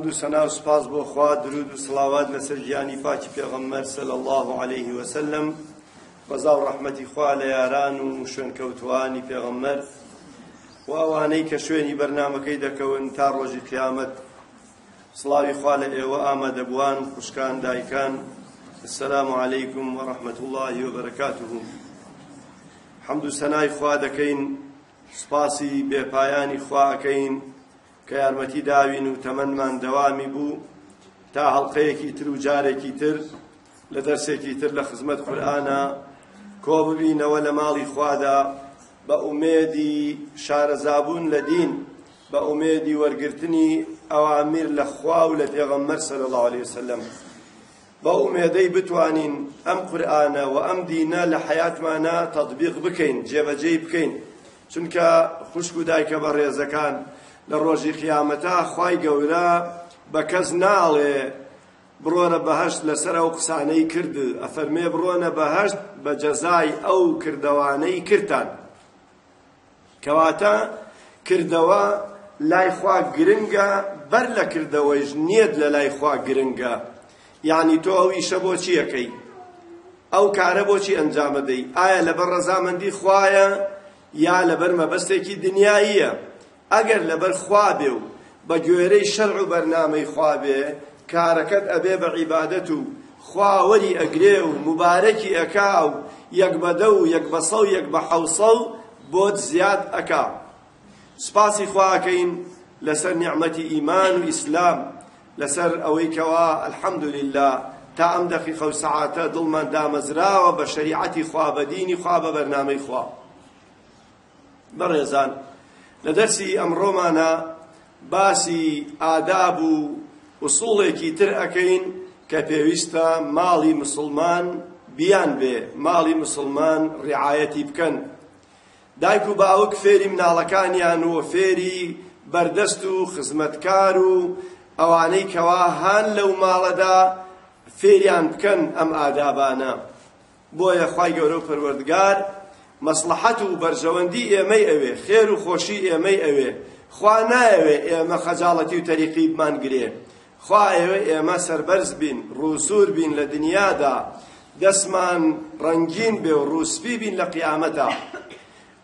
حەمد و سەنا و سپاس بۆ خوا درود و سڵاوات لەسەر گیانی پاکی پێغەمبەر سەل الله عليه وسلم بەزا و ڕەحمەتی خوا لە یاران و شوێنکەوتوانی پێغەمبەر و ئەوانەی کە شوێنی بەرنمەکەی دەکەون تا ڕۆژی قیامەت سڵاوی خوا لە ئێوە ئامادەبووان خوشکان دایکان السلام عليكم ورحمة الله وبركاته حمد و سەنای خوا دەکەین سپاسی بێپایانی خواکەین کە یارمەتی داوین و تەمەنمان دەوامی بوو تا هەڵقەیەکی تر و جارێکی تر لە دەرسێکی تر لە خزمەت قورئانە کۆ ببینەوە لە ماڵی خوادا بە ئومێدی شارەزابوون لە دین بە ئومێدی وەرگرتنی ئەوامیر لە خوا و لە پێغەمبەر سەلە الله عليه وسلم بە ئومێدەی بتوانین ئەم قورئانە و ئەم دینە لە حیاتمانە تەطبیق بکەین جێبەجێی بکەین چونکە خوشک و دایکە بە ڕێزەکان لە ڕۆژی قیامەتە خی گەورە بە کەس ناڵێ بڕۆنە بەهشت لەسەر ئەو قسانەی کرد ئەفەرمێ بڕۆنە بەهشت بە جەزای ئەو کردەوانەی کردان کەواتە کردەوە لای خوا گرنگە بەر لە کردەوەیش نیەت لە لای خوا گرنگە یعنی تۆ ئەو ئیشە بۆچی یەکەی ئەو کارە بۆچی ئەنجامەدەی ئایا لەبەر ڕەزامەندی خوایە یا لەبەر مەبەستێکی دنیاییە ئەگەر لەبەر خوابێ و بە گوێرەی شەرع و بەرنامەی خوابێ کارەکەت ئەبێ بە عیبادەت و خواوەری ئەگرێ و مبارەکی ئەکا و یەکبەدە و یەکبەسە و یەکبەحەوسە و بۆت زیاد ئەکا سپاسی خواکەین لەسەر نیعمەتی ئیمان و ئیسلام لەسەر ئەوەی کەوا الحەمدولله تا ئەم دەقیقە و سەعاتە دڵمان دامەزراوە بە شریعەتی خوا بە دینی خوا بە بەرنامەی خوا بەڕێزان لە دەرسی ئەمڕۆمانە باسی ئاداب و وسوڵێکی تر ئەەکەین کە پێویستە ماڵی مسلمان بیان بێ ماڵی مسلمان ڕعاەتی بکەن. دایک و باوک فێری مناڵەکانیان وە فێری بەردەست و خزمەتکار و ئەوانەی کەوا هەان لەو ماڵەدا فێریان بکەن ئەم ئادابانە. بۆیە خی گەورە و پەروەردگار، مەسلحەت و بەرژەوەندی ئێمەی ئەوێ خێر و خۆشی ئێمەی ئەوێ خوا نایەوێ ئێمە خەجاڵەتی و تەریقیبمان گرێ خوا ئێوە ئێمە سەربەرز بین ڕووسور بین لە دنیادا دەسمان ڕەنگین بێ و ڕووسپی بین لە قیامەتا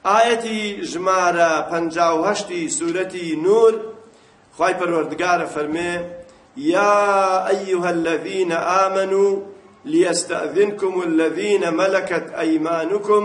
ئاەتی ژمارە پەنجاوهەشتی سوورەتی نور خوای پەروەردگارە فەرمێ یا ئەیها الەذینە ئامەنوا ليستأذنكم الذين ملكت أيمانكم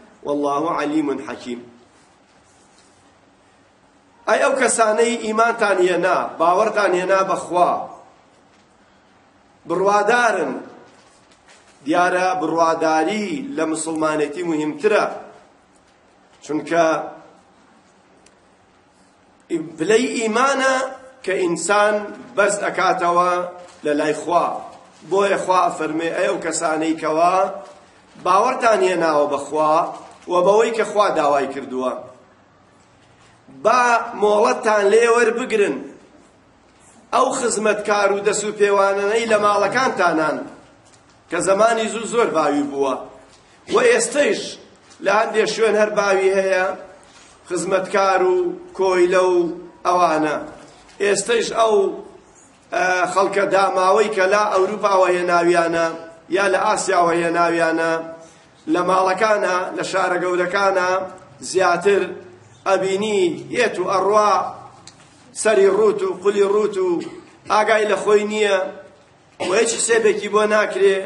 والله علیم حەکیم ئەی ئەو کەسانەی ئیمانتان هێنا باوەڕتان هێنا بەخوا بڕوادارن دیارە بڕواداری لە مسلمانەتی مهمترە چونکە پلەی ئیمانە کە ئینسان بەست ئەکاتەوە لە لای خوا بۆیە خوا فەرمێ ئەو کەسانەی کەوا باوەڕتان هێناوە بەخوا و بەوەی کە خوا داوای کردووە با مۆڵەتتان لێوە بگرن ئەو خزمەتکار و دەس و پێوانەی لە ماڵەکانتانان کە زمانی زوو زۆر باوی بووە و ئێستەیش لە هەندێک شوێن هەر باوی هەیە خزمەتکار و کۆیلە و ئەوانە ئێستەش ئەو خەڵکە داماوەی کە لا ئەوروپاوە هێناویانە یا لە ئاسیاوە هێناویانە لە ماڵەکانە لە شارە گەورەکانە زیاتر ئەبینی یەت و ئەڕوا سەری ڕوت و قولی ڕوت و ئاگای لە خۆی نییە و هیچ سێبێکی بۆ ناکرێ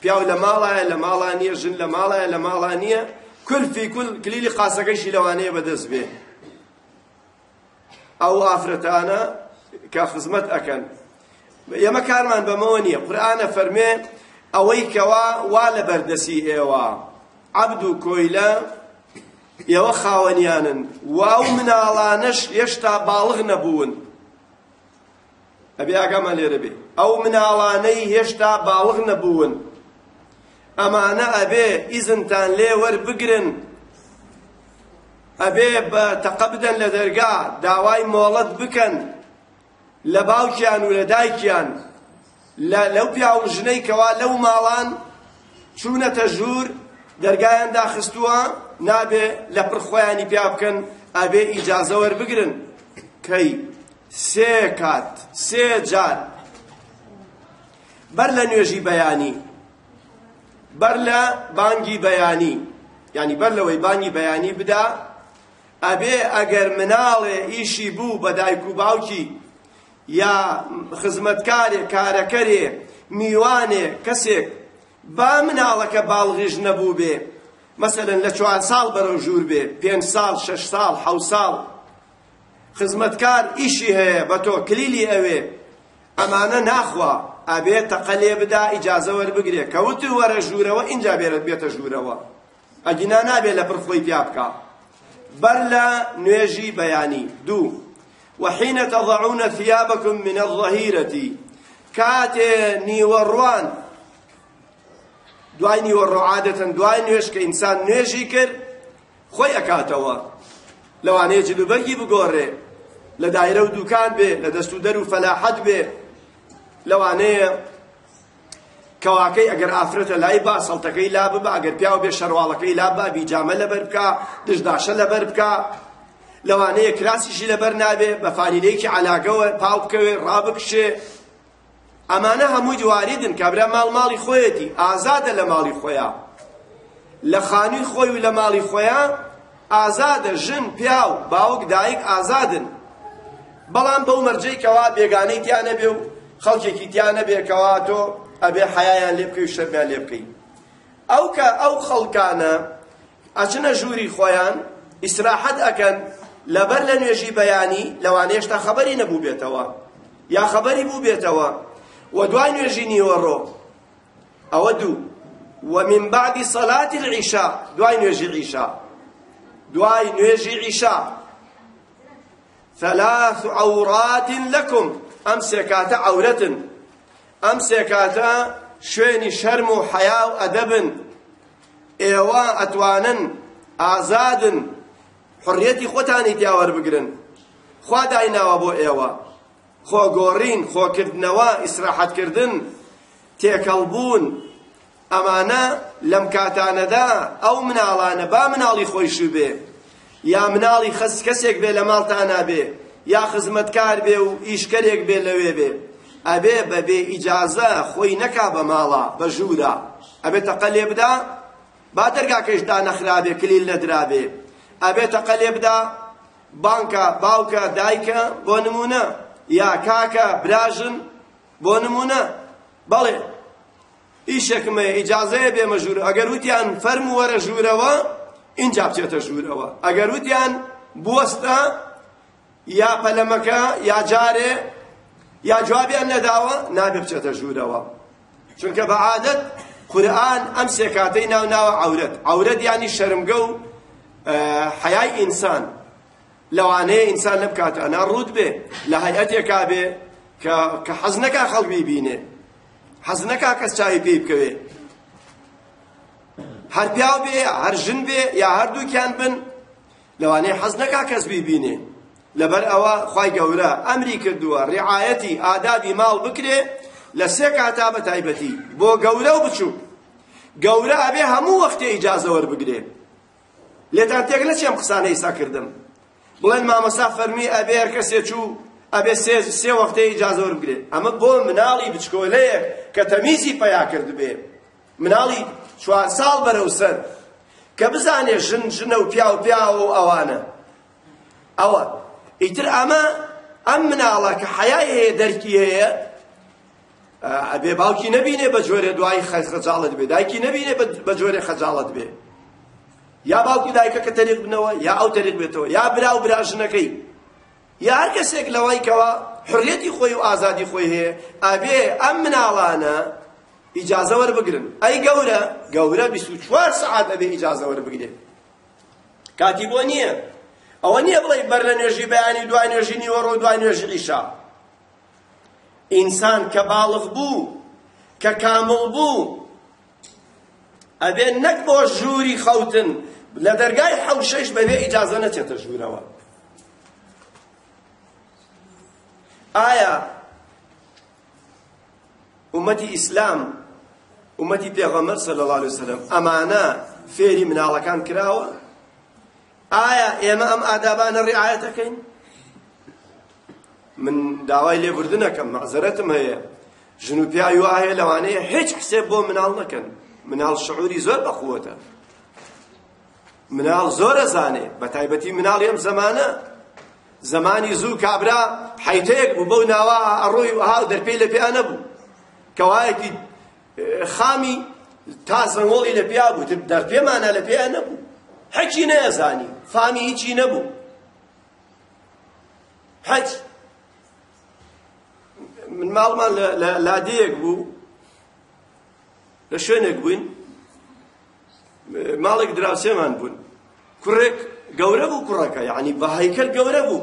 پیاو لە ماڵایە لە ماڵان نییە ژن لە ماڵایە لە ماڵان نییە کلفی کل کلیلی قاسەکەیشی لەوانەیە بەدەست بێ ئەو ئافرەتانە کە خزمەت ئەکەن ئێمە کارمان بەمەوە نییە قورآانە فەرمێ ئەوەی کەوا وا لە بەردەسی ئێوە عەبد و کۆیلە ئێوە خاوەنیانن واو مناڵانەش هێشتا باڵغ نەبوون ئەبێ ئاگامان لێرە بێ ئەو مناڵانەی هێشتا باڵغ نەبوون ئەمانە ئەبێ ئیزنتان لێ وەربگرن ئەبێ بە تەقە بدەن لە دەرگا داوای مۆڵەت بکەن لە باوکیان و لە دایکیان لەو پیاو ژنەی کەوا لەو ماڵان چوونەتە ژوور دەرگایان داخستووە نابێ لە پرخۆیانی پیا بکەن ئەبێ ئیجازە وەربگرن کەی سێ کات سێ جار بەر لە نوێژی بەیانی بەر لە بانگی بەیانی یعنی بەر لەوەی بانگی بەیانی بدا ئەبێ ئەگەر مناڵێ ئیشی بوو بە دایک و باوکی یا خزمەتکارێک کارەکەرێ میوانێ کەسێک با مناڵەکە باڵغیژ نەبوو بێ مەسەلەن لە چوار ساڵ بەرەو ژوور بێ پێنج ساڵ شەش ساڵ حەو ساڵ خزمەتکار ئیشی هەیە بە تۆ کلیلی ئەوێ ئەمانە ناخوا ئەبێ تەقەلێ بدا ئیجازە وەربگرێ کەوتر وەرە ژوورەوە ئینجا بێرە بێتە ژوورەوە ئەگینا نابێ لە پڕخۆی پیا بکە بەر لە نوێژی بەیانی دوو وحين تضعون ثيابكم من الظهيرة كاتي نيوروان دوای نیوەڕۆ عادەتەن دوای نوێش کە ئینسان نوێژی کرد خۆی ئەکاتەوە لەوانەیە جلوبەرگی بگۆڕێ لە دایرە و دوکان بێ لە دەست و دەر و فەلاحەت بێ لەوانەیە کەواکەی ئەگەر ئافرەتە لای با سەڵتەکەی لا ببە ئەگەر پیاو بێ شەرواڵەکەی لا بە بیجامە لەبەر بکە دژداشە لەبەر بکە لەوانەیە کراسیشی لەبەر نابێ بە فانیلەیەکی علاگەوە پاو بکەوێ ڕابکشێ ئەمانە هەمووی جواریدن کابرا ماڵ ماڵی خۆیەتی ئازادە لە ماڵی خۆیان لە خانووی خۆی و لە ماڵی خۆیان ئازادە ژن پیاو باوک دایک ئازادن بەڵام بەو مەرجەی کەوا بێگانەی تیانە بێ و خەڵکێکی تیانە بێکەوا تۆ ئەبێ حیایان لێ بکەی و شەمیان لێ بکەی ئەو کە ئەو خەڵکانە ئەچنە ژووری خۆیان ئیسراحەت ئەکەن لەبەر لە نوێژی بەیانی لەوانەیە تا خەبەری نەبوو بێتەوە یا خەبەری بوو بێتەوە و دوای نوێژی نیوەڕۆ ئەوە دوو ومن بعد صلاة العشاء دواي نوجي العشاء دواي نوجي العشاء ثلاث عورات لكم أمسكات عورة أمسكات شوين شرم وحياة وأدب إيواء أتوانا أعزاد حڕیەتی خۆتانی پیاوەر بگرن خوا دایناوە بۆ ئێوە خۆگۆڕین خۆکردنەوە ئیسراحەتکردن تێکەڵبوون ئەمانە لەم کاتانەدا ئەو مناڵانە با مناڵی خۆیش بێ یا مناڵی خەس کەسێک بێ لە ماڵتانا بێ یا خزمەتکار بێ و ئیشکەرێک بێ لەوێ بێ ئەبێ بەبێ ئیجازە خۆی نەکا بە ماڵە بە ژوورە ئەبێ تەقە لێ بدا با دەرگاکەشدا نەخرابێ کلیل نەدرابێ ئەبێتە قەلێبدا بانکە باوکە دایکە بۆ نمونە یا کاکە براژن بۆ نمونە بەڵێ ئیشێکمە ئیجازەیە بێمە ژوور ئەگەر وتیان فەرم وەرە ژوورەوە اینجا بچێتە ژوورەوە ئەگەر وتیان بوەستە یا پەلەمەکە یا جارێ یا جوابیان نەداوە نابێ بچێتە ژوورەوە چونکە بە عادەت قورآن ئەم سێ کاتەی ناو ناوە عورەت عورەت یانی شەرمگە و حیای ئینسان لەوانەیە ئینسان لەم کاتە ئەنا ڕوود بێ لە هەیەتێکا بێ کە حەز نەکا خەڵک بیبینێ حەز نەکا کەس چاوی پێی بکەوێ هەر پیاو بێ هەر ژن بێ یا هەردووکیان بن لەوانەیە حەز نەکا کەس بیبینێ لەبەر ئەوە خی گەورە ئەمری کردووە ڕعاەتی ئادابی ماڵ بکرێ لە سێ کاتا بە تایبەتی بۆ گەورە و بچوو گەورە ئەبێ هەموو وەختێ ئیجازەوەربگرێ لێتان تێک نەچێم قسانە ئیسا کردم بڵێن مامەسا فەرمی ئەبێ هەر کەسێ چوو ئەبێ سێ سێ وەختەی ئیجازە وەربگرێ ئەمە بۆ مناڵی بچکۆلەیەک کە تەمیزی پەیا کرد بێ مناڵی چوار ساڵ بەرەو سەر کە بزانێ ژن ژنە و پیا و پیاوە و ئەوانە ئەوە ئیتر ئەمە ئەم مناڵە کە حەیای هەیە دەرکی هەیە ئەبێ باوکی نەبینێ بە جۆرێ دوای خەجاڵت بێ دایکی نەبینێ بە جۆرێ خەجاڵت بێ یا باوکی دایکەکە تەریق بنەوە یا ئەو تەریق بێتەوە یا برا و براژنەکەی یا هەر کەسێک لەوەی کەوە حڕێتی خۆی و ئازادی خۆی هەیە ئەبێ ئەم مناڵانە ئیجازە وەربگرن ئەی گەورە گەورە 24 سعات ئەبێ ئیجازە وەربگرێ کاتی بۆ نییە ئەوە نییە بڵێ بەر لە نوێژی بەیانی دوای نوێژی نیوەڕۆ دوای نوێژی ئیشا ئینسان کە باڵغ بوو کە کامڵ بوو ئەبێ نەک بۆ ژووری خەوتن لە دەرگای حوشەش بەبێ ئیجازە نەچێتە ژوورەوە ئایا ئومەتی ئیسلام ئومەتی پێغەمبەر صلی الله علیه وسلم ئەمانە فێری مناڵەکان کراوە ئایا ئێمە ئەم ئادابانە ڕیعایەت دەکەین من داوای لێبوردنەکەم مەعزەرەتم هەیە ژن و پیاوی وایە لەوانەیە هیچ حسێب بۆ مناڵ نەکەن مناڵ شعوری زۆر بەخوەتە مناڵ زۆر ئەزانێ بە تایبەتی مناڵ ئێم زەمانە زمانی زوو کابرا حیتەیەک بوو بەو ناوە ئەڕۆی و هاو دەرپێی لە پێیان نەبوو کەوایەکی خامی تا زەنگۆڵی لە پیا بوو دەرپێمانە لە پێیان نەبوو هەچی نەیەزانی فامی هیچی نەبوو حەج من ماڵمان لە لادەیەک بوو لە شوێنێک بووین ماڵێک دراوسێمان بوون کوڕێک گەورە بوو کوڕەکە یعنی بە هەیکل گەورە بوو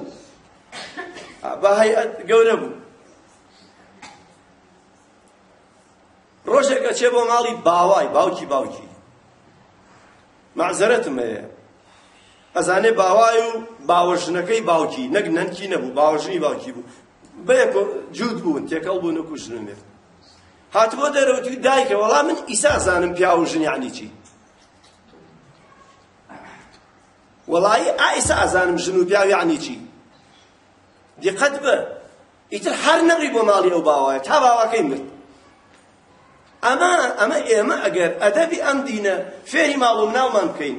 بە هەیئەت گەورە بوو ڕۆژێک ئەچێ بۆ ماڵی باوای باوکی باوکی مەعزەرەتم هەیە ئەزانێ باوای و باوەژنەکەی باوکی نەک نەنکی نەبوو باوەژنی باوکی بوو بەیەکۆ جوود بوون تێکەڵ بوون و کوژنێت هاتبۆ دەرەوتی دایکە وەڵام من ئیسا زانم پیاوژن یعنی چی وەڵی ئایسا ئازانم ژن و پیاوی عنی چی دقت بە ئیتر هەر نەڕی بۆ ماڵی ئەو باوایە تا باواکەی مرد ئەمە ئەمە ئێمە ئەگەر ئەدەبی ئەم دینە فێری ماڵ و مناومان بکەین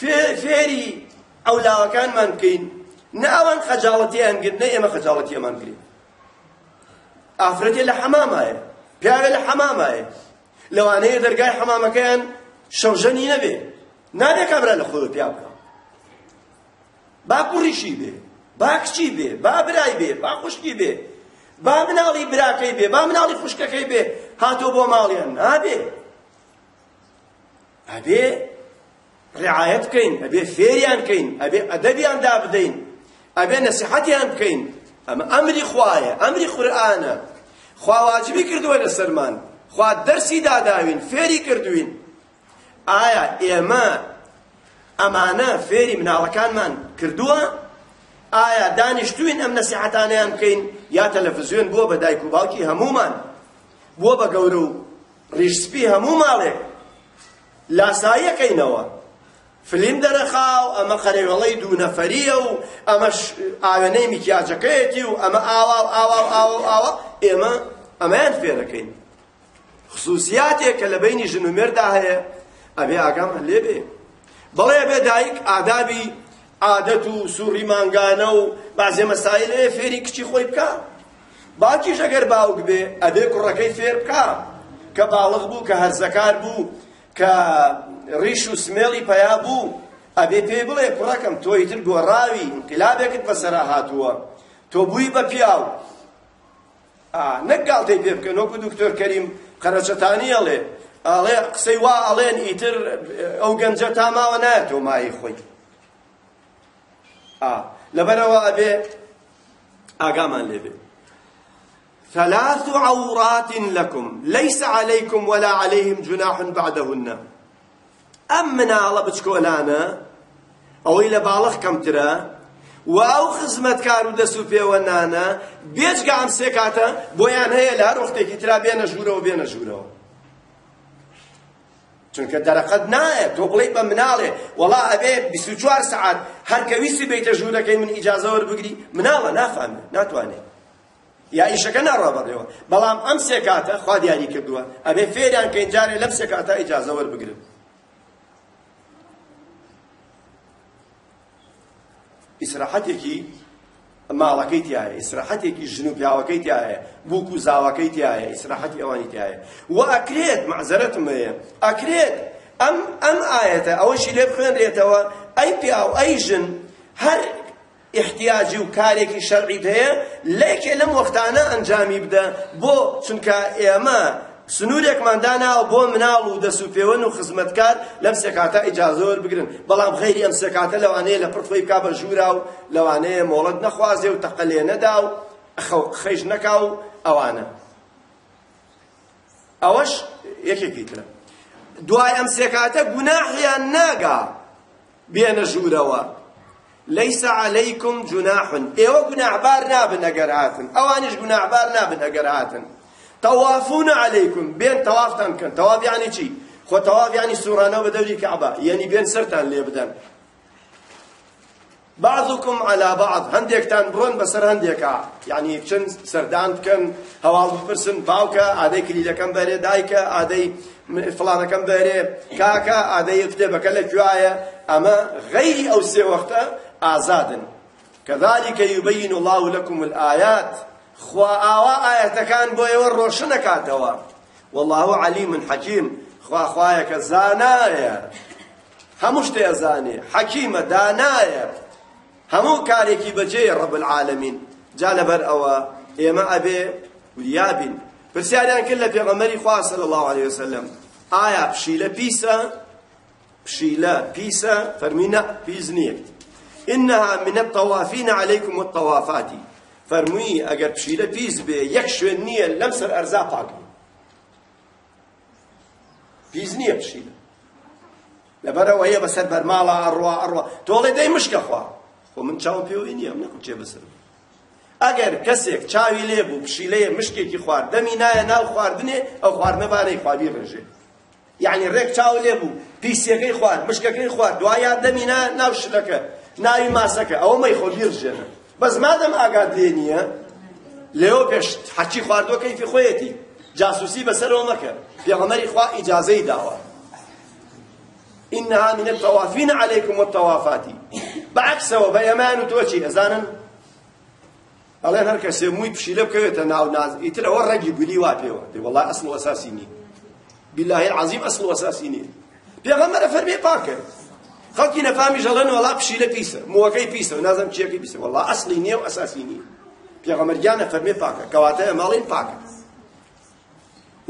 فێری ئەولاوەکانمان بکەین نە ئەوان خەجاڵەتیان گرن نە ئێمە خەجاڵەتیەمان گرین ئافرەتێ لە حەمامایە پیاوێ لە حەمامایە لەوانەیە دەرگای حەمامەکەیان شەوژەنی نەبێت نابێ کابرا لە خۆی پیا بکە با کوڕیشی بێ با کچی بێ با برای بێ با خوشکی بێ با مناڵی براکەی بێ با مناڵی خوشکەکەی بێ هاتۆ بۆ ماڵیان نابێ ئەبێ ڕعایەت بکەین ئەبێ فێریان بکەین ئەبێ ئەدەبیان دابدەین ئەبێ نەسیحەتیان بکەین ئەمە ئەمری خوایە ئەمری قورئانە خوا واجبی کردووە لەسەرمان خوا دەرسی داداوین فێری کردوین ئایا ئێمە ئەمانە فێری مناڵەکانمان کردووە ئایا دانیشتوین ئەم نەسیحەتانیان بکەین یا تەلەڤیزیۆن بووە بە دایک و باوکی هەمومان بووە بە گەورە و ڕیشسپی هەموو ماڵێک لاساییەکەینەوە فلیم دەرەخاو ئەمە قەرەوێڵەی دوو نەفەریە و ئەمەش ئاوێنەی میکیاجەکەیەتی و ئەمە ئاوا و ئاوا و ئاوا و ئاوا ئێمە ئەمەیان فێرەکەین خصوصیاتێک کە لە بینی ژن و مێردا هەیە ئەبێ ئاگام لێبێ بەڵێ بێ دایک ئادابی عادەت و سووری مانگانە و بازێ مەسایلێ فێری کچی خۆی بکە باکیش ئەگەر باوک بێ ئەبێ کوڕەکەی فێر بکە کە باڵغ بوو کە هەرزەکار بوو کە ڕیش و سمێڵی پیا بوو ئەبێ پێی بڵێ کوڕەکەم تۆی تر گۆڕاوی انقلابێکت بەسەرا هاتووە تۆ بووی بە پیاو نەک گاڵتەی پێ بکەن وەکو دکتۆر کەریم قەرەچەتانی ئەڵێ ئاڵێ قسەی وا ئەڵێن ئیتر ئەو گەنجە تاماوە نایەتەوە مای خۆی لەبەرەوە ئەبێ ئاگامان لێبێ ثلاث عورات لكم ليس عليكم ولا عليهم جناح بعدهن ئەم مناڵە بچکۆلانە ئەوەی لە باڵخ کەمترە و ئەو خزمەتکار و دەست و پێوەنانە بێجگە ئەم سێ کاتە بۆیان هەیە لە هەر وەختێکی ترا بێنە ژوورەوە بێنە ژوورەوە چونکە دەرەقەت نایە تۆ بڵێ بە مناڵێ وڵا ئەبێ 24 سعات هەر کە ویستی بێتە ژوورەکەی من ئیجازە وەربگری مناڵە نافامێ ناتوانێت یا ئیشەکە ناڕابڕێەوە بەڵام ئەم سێ کاتە خوا دیاری کردووە ئەبێ فێریان کە جارێ لەم سێ کاتە ئیجازە وەربگرن ئیسراحەتێکی ماڵەکەی تایە ئیسراحەتێکی ژن و پیاوەکەی تایە بووک و زاوەکەی تایە ئیسراحەتی ئەوانی تایە و ئەکرێت مەعزەرەتمەیە ئەکرێت ئەم ئەم ئاەتە ئەوەشی لێ بخوێنرێتەوە ئەی پیاو ئەی ژن هەر احتیاجی و کارێکی شەرعیت هەیە لێکێ لەم وەختانە ئەنجامی بدە بۆ چونکە ئێمە سنوورێکمان داناوە بۆ مناڵ و دەسوپێون و خزمەتکار لەم سێکاتە ئیجازۆر بگرن بەڵام خەیری ئەم سێکاتە لەوانەیە لە پڕفی بکا بە ژوورا و لەوانەیە مۆڵەت نەخوازێ و تەقەلێ نەدا و خەیش نەکا و ئەوانە ئەوەش یەکێکی ترە دوای ئەم سێکاتە گوناحیان ناگا بێنە ژوورەوە ليس عليكم جناح ئێوە گوناحبار نابن ئەگەر هاتن ئەوانیش گوناحبار نابن ئەگەر هاتن تەوافون عەلەیکم بێن تەوافتان بکەن تەواف یعنی چی خۆ تەواف یعنی سوورانەوە بە دەوری کەعبە یعنی بێن سەرتان لێ بدەن بعضكم على بعض هەندێکتان بڕۆن بەسەر هەندێکە یعنی چن سەردان بکەن هەواڵ بپرسن باوکە ئادەی کلیلەکەم بەرێ دایکە ئادەی فڵانەکەم بەرێ کاکە ئادەی کتێبەکە لە گوایە ئەمە غەیری ئەو سێ وەختە ئازادن كذلك يبين الله لكم الآيات خوا ئاوا ئاەتەکان بۆ ئێوە ڕۆشن نەکاتەوە والله علیم حەکیم خوا خوایەکە زانایە هەموو شتێ زانێ حەکیمە دانایە هەموو کارێکی بەجێ ڕب العالمین جا لەبەر ئەوە ئێمە ئەبێ وریابین پرسیاریان کرد لە پێغەمەری خوا صلی الله علیه وسلم ئایا پشیلە پیسە پشیلە پیسە فەرمینە پیس نییە إنها من الطوافين عليكم والطوافات فەرمووی ئەگەر پشیلە پیس بێ یەک شوێن نییە لەم سەر ئەرزا پاک بێ پیس نییە پشیلە لەبەرەوە هەیە بەسەر بەرماڵە ئەڕوا ئەڕوا تۆڵێ دەی مشکە خوا خۆ من چاوم پێوەی نییە من نەکوچێ بەسەر ئەگەر کەسێک چاوی لێ بوو پشیلەیە مشکێکی خوارد دەمی نایە ناو خواردنێ ئەو خواردنەبارەی خوابی ڕێژێ یعنی ڕێک چاو لێ بوو پیسەکەی خوارد مشکەکەی خوارد دوایە دەمی نایە ناو شلەکە ناوی ماسەکە ئەوە مەی خۆ بیرژێنە بەس مادەم ئاگات لێ نییە لێەوە پێش حەچی خواردووە کەیفی خۆیەتی جاسوسی بەسەرەوە مەکە پێغەمەری خوا ئیجازەی داوە إنها من الطوافين عليكم والطوافات بعكس وبيمان وتوشي أزانا الله هر کس موی پشیله بکویت ناو ناز ایتر اور رگی بلی وا پیو دی والله اصل و اساسی نی بالله العظیم اصل و اساسی نی پیغمبر فرمی پاکه خەڵکی نەفامی ژەڵێن وەڵا پشیلە پیسە موەکەی پیسە و نازانم چیەکەی پیسە وەڵا ئەسڵی نییە و ئەساسی نییە پێغەمەرگیانە فەرمێ پاکە کەواتە ئەماڵین پاکە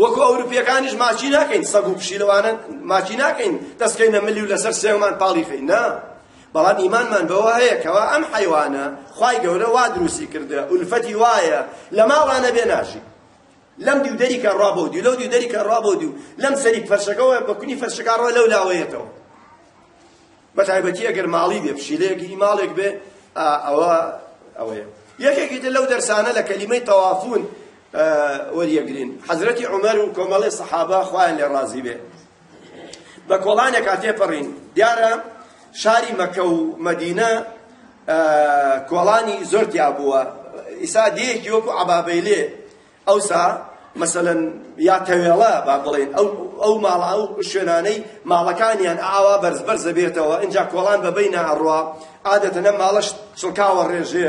وەکو ئەوروپیەکانیش ماچی ناکەین سەگ و پشیلەوانن ماچی ناکەین دەستکەینە ملی و لەسەر سێومان پاڵی خەین نا بەڵام ئیمانمان بەوە هەیە کەوا ئەم حیوانە خوای گەورە وا دروستی کردە ئولفەتی وایە لە ماڵانە بێ ناژی لەم دیودەری کە ڕابەودی لەو دیودەری کە ڕابەودی و لەم سەری فەرشەکەەوە بەکونی فەرشەکە ڕۆ لەو لاوەیەتەوە بە تایبەتی ئەگەر ماڵی بێ پشیلەیەکی ماڵێک بێ ئەوە ئەوەیە یەکێکی تر لەو دەرسانە لە کەلیمەی تەوافون وەریەگرین حەزرەتی عومەر و کۆمەڵی سەحابە خوایان لێ ڕازی بێ بە کۆڵانێک هاتێپەڕین دیارە شاری مەکە و مەدینە کۆڵانی زۆر تیا بووە ئیسا دەیەکی وەکو عبابەیلێ ئەوسا مثلەن یا تەوێڵە با بڵێن ئەو ئەو ماڵا ئەو شوێنانەی ماڵەکانیان ئاوا بەرز بەرز بێتەوە اینجا کۆڵان بەبەی ناڕوا عادەتەنە ماڵەش چڵکاوە ڕێژێ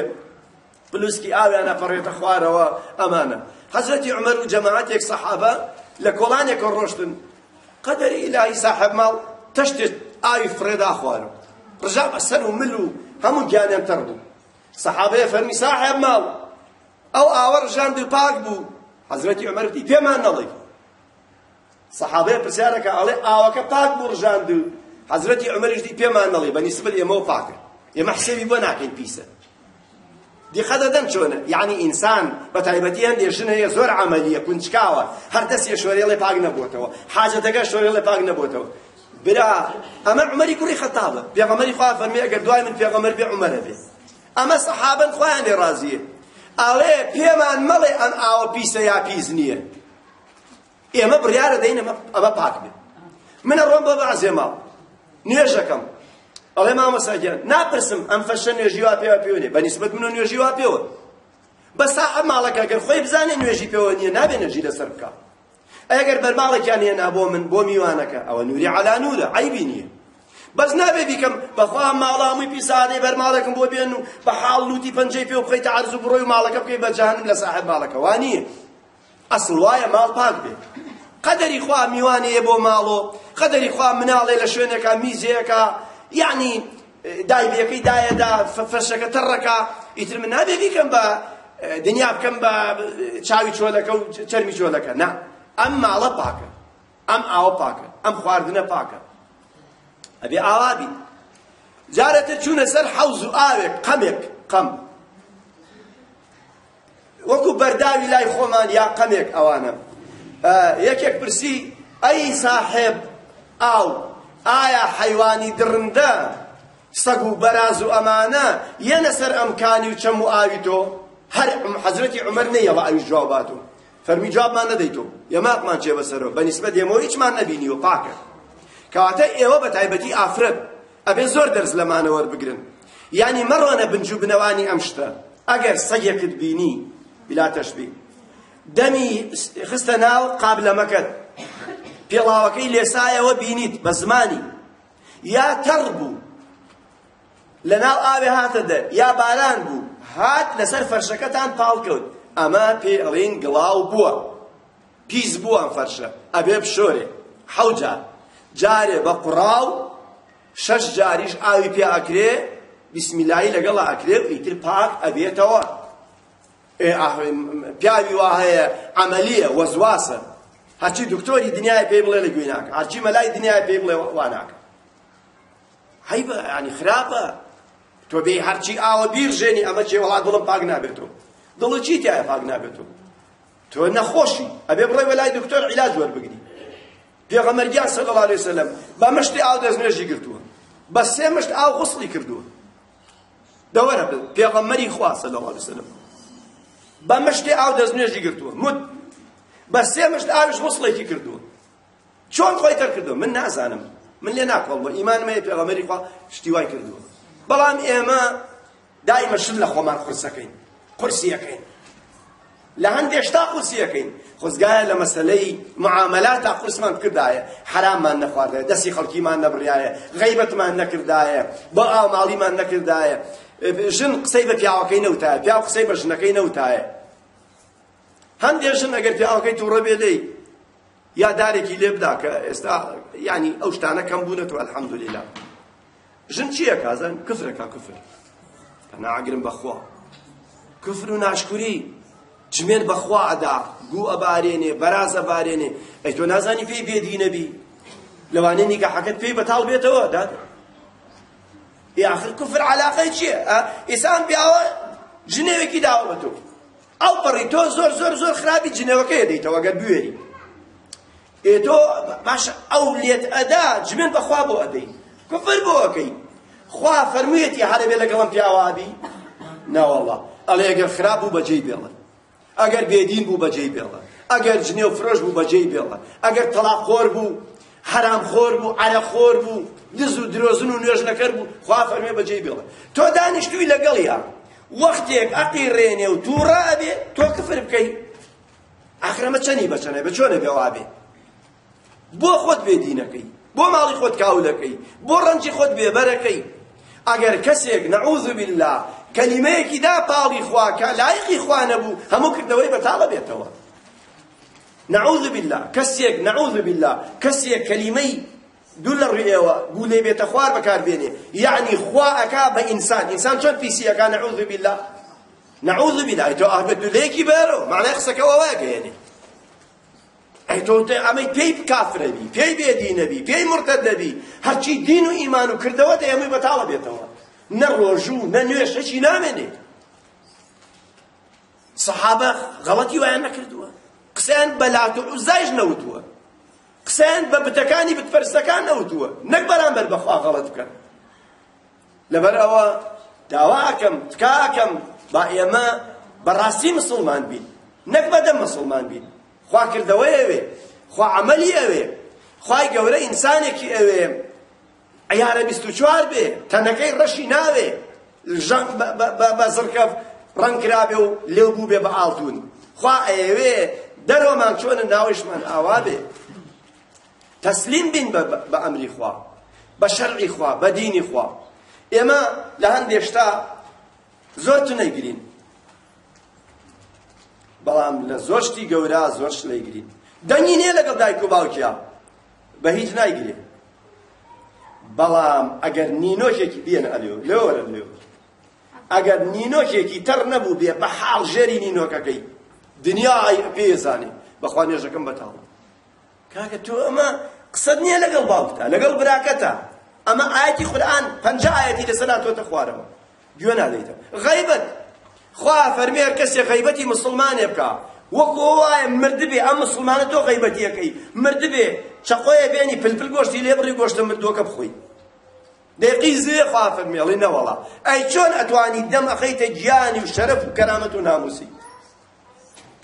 پلوسکی ئاویانە پەڕێتە خوارەوە ئەمانە حەزرەتی عمەر و جەماعەتێک سەحابە لە کۆڵانێکە ڕۆشتن قەدەری ئیلاهی ساحب ماڵ تەشتێت ئاوی فرێدا خوارەوە ڕژا بەسەر و مل و هەموو گیانیان تەڕ بوو سەحابەیە فەرمی ساحب ماڵ ئەو ئاوە ڕژاند و پاک بوو حەزرەتی عومەر وتی پێمان نەڵێ سەحابەیە پرسیارەکە ئەڵێ ئاوەکە پاک بوو ڕژاند و حەزرەتی عومەریش دی پێمان نەڵێ بە نیسبەت ئێمەوە پاکە ئێمە حسێبی بۆ ناکەین پیسە دیقە دەدەن چۆنە یعنی ئینسان بە تایبەتی هەندێشن هەیە زۆر عملیە کونجکاوە هەر دەستێ شوێرێڵێ پاک نەبووتەوە حاجەتەکە شوێرێڵێ پاک نەبووتەوە برا ئەمە عمەری کوڕی خەتابە پێغەمەری خوا فەرمی ئەگەر دوای من پێغەمەر بێ عمەرە بێ ئەمە سەحابن خۆیان لێ ڕازیە ئەڵێ پێمان مەڵێ ئەم ئاوە پیسە یا پیس نییە ئێمە بڕیارە دەین ئەمە پاک بێ منە ڕۆم بە بەعزێماوە نوێژەکەم ئەڵێ مامەساگیان ناپرسم ئەم فەشە نوێژی وا پێوە پێوێنێ بە نسبەت منە نوێژی وا پێوە بەسا ئەم ماڵەکە ئەگەر خۆی بزانێ نوێژی پێوە نییە نابێ نەژی لەسەر بکە ئەگەر بەرماڵێکیان هێنا بۆ من بۆ میوانەکە ئەوە نووری عەلا نورە عەیبی نییە بەس نابێ بیکەم بەخوا ماڵامووی پیسادەی بەرماڵێکم بۆ بێن و بە حاڵ لوتی پەنجەی پێ بخەیتە عرز و بڕۆی و ماڵەکە بکەی بە جەهەنم لە ساحب ماڵەکە وانییە ئەسڵ وایە ماڵ پاک بێ قەدەری خوا میوانەیە بۆ ماڵۆ قەدەری خوا مناڵێ لە شوێنێکە میزەیەەکە یعنی دایبەکەی دایەدا فەرشەکە تەڕەکە ئیتر من نابێ بیکەم بە دنیا بکەم بە چاوی چۆلەکە و چەرمی چۆلەکە نا ئەم ماڵە پاکە ئەم ئاوە پاکە ئەم خواردنە پاکە ئەبێ ئاوابی جارەتە چوونە سەر حەوز و ئاوێک قەمێک قەم وەکو بەرداوی لای خۆمان یا قەمێک ئەوانە یەکێک پرسی ئەی ساحێب ئاو ئایا حەیوانی درندە سەگ و بەراز و ئەمانە یەنە سەر ئەمکانی و چەم و ئاوی تۆ هەر حەزرەتی عومەر نەیەوە ئەویش جواباتۆ فەرمی جوابمان نەدەیتۆ یەماقمان چێ بەسەرەوە بەنیسبەت ئێمەوە هیچمان نەبینیوە پاکە کەواتە ئێوە بە تایبەتی ئافرەت ئەبێ زۆر دەرز لەمانەوە بگرن یعنی مەڕۆنە بنج و بنەوانی ئەم شتە ئەگەر سەگێکت بینی بلا تەشبی دەمی خستە ناو قابلەمەکەت پێڵاوەکەی لێسایەوە بینیت بە زمانی یا تەڕ بوو لە ناو ئاوێ هاتە دەر یا باران بوو هات لەسەر فەرشەکەتان پاڵ کەوت ئەمە پێ ئەڵێن گڵاو بووە پیس بووە ئەم فەرشە ئەبێ بشۆرێ حەوجار جارێ بە قوڕاو شەش جاریش ئاوی پێ ئەکرێ بسمیلایی لەگەڵ ئەکرێ و ئیتر پاک ئەبێتەوە پیاوی وا هەیە عەمەلیە وەزواسە هەرچی دکتۆری دنیای پێی بڵێ لە گوێناکە هەرچی مەلای دنیای پێی بڵێ واناکە حیبە ینی خراپە تۆ بێ هەرچی ئاوە بیرژێنی ئەمە چێ وڵات دڵم پاک نابێتەوە دڵی چی تایە پاک نابێتەوە تۆ نەخۆشی ئەبێ بڕێ بەلای دکتۆر عیلاج وەربگری پێغەمەرگیان سەڵەڵا لێ سەلەم بە مەشتی ئاو دەستنێژی گرتووە بە سێ مەشت ئاو غسڵی کردووە دەوەرە پێغەمەری خوا سەلەڵا لێ سەلەم بە مەشتی ئاو دەستنێژی گرتووە موت بە سێ مەشت ئاویش غسڵێکی کردووە چۆن خۆی تەر کردووە من نازانم من لێ ناکۆڵەوە ئیمانمەیە پێغەمەری خوا شتیوای کردووە بەڵام ئێمە دایمە شل لە خۆمان قورسەکەین قورسیەکەین لە هەندێشتا قورسیەکەین خۆزگایە لە مەسلەی معاملات تا قورسمان کردایە حراممان نەخواردایە دەستی خەڵکیمان نەبڕایە غەیبەتمان نەکردایە بە ئاماڵیمان نەکردایە ژن قسەی بە پیاوەکەی نەوتایە پیاو قسەی بە ژنەکەی نەوتایە هەندێک ژن ئەگەر پیاوەکەی تووڕە بێ دەی یا دارێکی لێ بدا کە ئێستا یعنی ئەو شتانە کەم بوونەتەوە ئەلحەمدوللا ژن چییە کازان کفرەکە کوفر ئەنا ئاگرم بەخوا کوفر و ناشکوری چمێن بەخوا ئەدا گو ئەبارێنێ بەراز ئەبارێنێ ئەی تۆ نازانی پێی بێدینەبی لەوانەیە نیگەحەکەت پێی بەتاڵ بێتەوە داد ئی ئاخر کوفر عەلاقەی چییە ئیسان پیاوە جنێوێکی داوە بە تۆ ئەو پەڕی تۆ زۆر زۆر زۆر خراپی جنێوەکەی دەیتەوە گەر بوێری ئێ تۆ باش ئەو لێت ئەدا جمێن بەخوا بۆ ئەدەی کوفر بۆ ئەەکەی خوا فەرموویەتی هەرە بێ لەگەڵم پیاوابی ناوەڵە ئەڵێ ئەگەر خراپ بوو بەجێی بێڵن ئەگەر بێدین بوو بەجێی بێڵە ئەگەر جنێ و فرۆش بوو بەجێی بێڵە ئەگەر تەلاخۆر بوو حرام خۆر بوو عەرە خۆر بوو دز و درۆزن و نوێژنەکەر بوو خوا فەرمێ بەجێی بێڵە تۆ دانیشتووی لەگەڵیان وەختێک عەقی ڕێنێ و تووڕە ئەبێ تۆ کفر بکەی ئاخرەمە چەنی بەچەنێ بە چۆنە بێوابێ بۆ خۆت بێدینەکەی بۆ ماڵی خۆت کاولەکەی بۆ ڕەنجی خۆت بێبەرەکەی ئەگەر کەسێک نەعوذ بالله کەلیمەیەکی دا پاڵی خواکە لایقی خوا نەبوو هەموو کردەوەی بەتاڵە بێتەوە نعوذ بالله کەسێک نعوذ بالله کەسێک کەلیمەی دوو لە ڕوئێوە گوولێ بێتە خوار بەکاربێنێ یعنی خوا ئەکا بە ئینسان ئینسان چۆن پیسیەکە نعوذ بالله نعوذ بالله تۆ ئەحمە دولەیەکی بەرەوە معنای قسەکەەوە واگەێنێ ئەی تۆ ئەمەی پێی کافرەبی پێی بێدینەبی پێی مرتەد نەبی هەرچی دین و ئیمان و کردەوە دەیەمەی بەتاڵە بێتەوە نە ڕۆژوو نە نوێش هیچی نامێنێ سەحابە غەڵەتی وایان نەکردووە قسەیان بە لات و عوزایش نەوتووە قسەیان بە بتەکانی بتپەرستەکان نەوتووە نەک بەرامبەر بەخوا غەڵەت بکەن لەبەر ئەوە داواکەم تکاکەم با ئێمە بەڕاستی مسلمان بین نەک بەدەم مسلمان بین خوا کردەوەی ئەوێ خوا عەمەلی ئەوێ خوای گەورە ئینسانێکی ئەوێ ئەیارە بیست و چوار بێ تەنەکەی ڕەشی ناوێ بە زرکەف ڕەنکرابێ و لێو بوو بێ بە ئاڵتون خوا ئەیەوێ دەرۆمان چۆنە ناویشمان ئاوا بێ تەسلیم بین بە ئەمری خوا بە شەرعی خوا بە دینی خوا ئێمە لە هەندێ شتا زۆر تونەیگرین بەڵام لە زۆشتی گەورە زۆر شلەیگرین دەنگی نییە لەگەڵ دایک و باوکیا بە هیچ نایگرێت بەڵام ئەگەر نینۆژێکی بێنە ئەلێو لێوەرە لێو ئەگەر نینۆژێکی تەر نەبوو بێ بە حاڵ ژێری نینۆکەکەی دنیای پێزانێ بەخوا نێژەکەم بەتاڵە کاکە تۆ ئەمە قسەت نییە لەگەڵ باوکتە لەگەڵ براکەتە ئەمە ئاەتی قورئان پەنج ئاەتی لەسەر تۆتە خوارەوە گوێ نادەیتە غەیبەت خوا فەرمێ هەر کەسێک غەیبەتی مسلمانێ بکە وەکو وایە مردبێ ئەم مسلمانە تۆ غەیبەتیەکەی مردبێ چەقۆیە بێنی پلپل گۆشتی لێ بڕی گۆشتە مردووەکە بخۆی دقیق زێ خوا فەرمیێڵی نەوەڵا ئەی چۆن ئەتوانی دەم ئەخەیتە گیانی و شەرەف و کەرامەت و ناموسی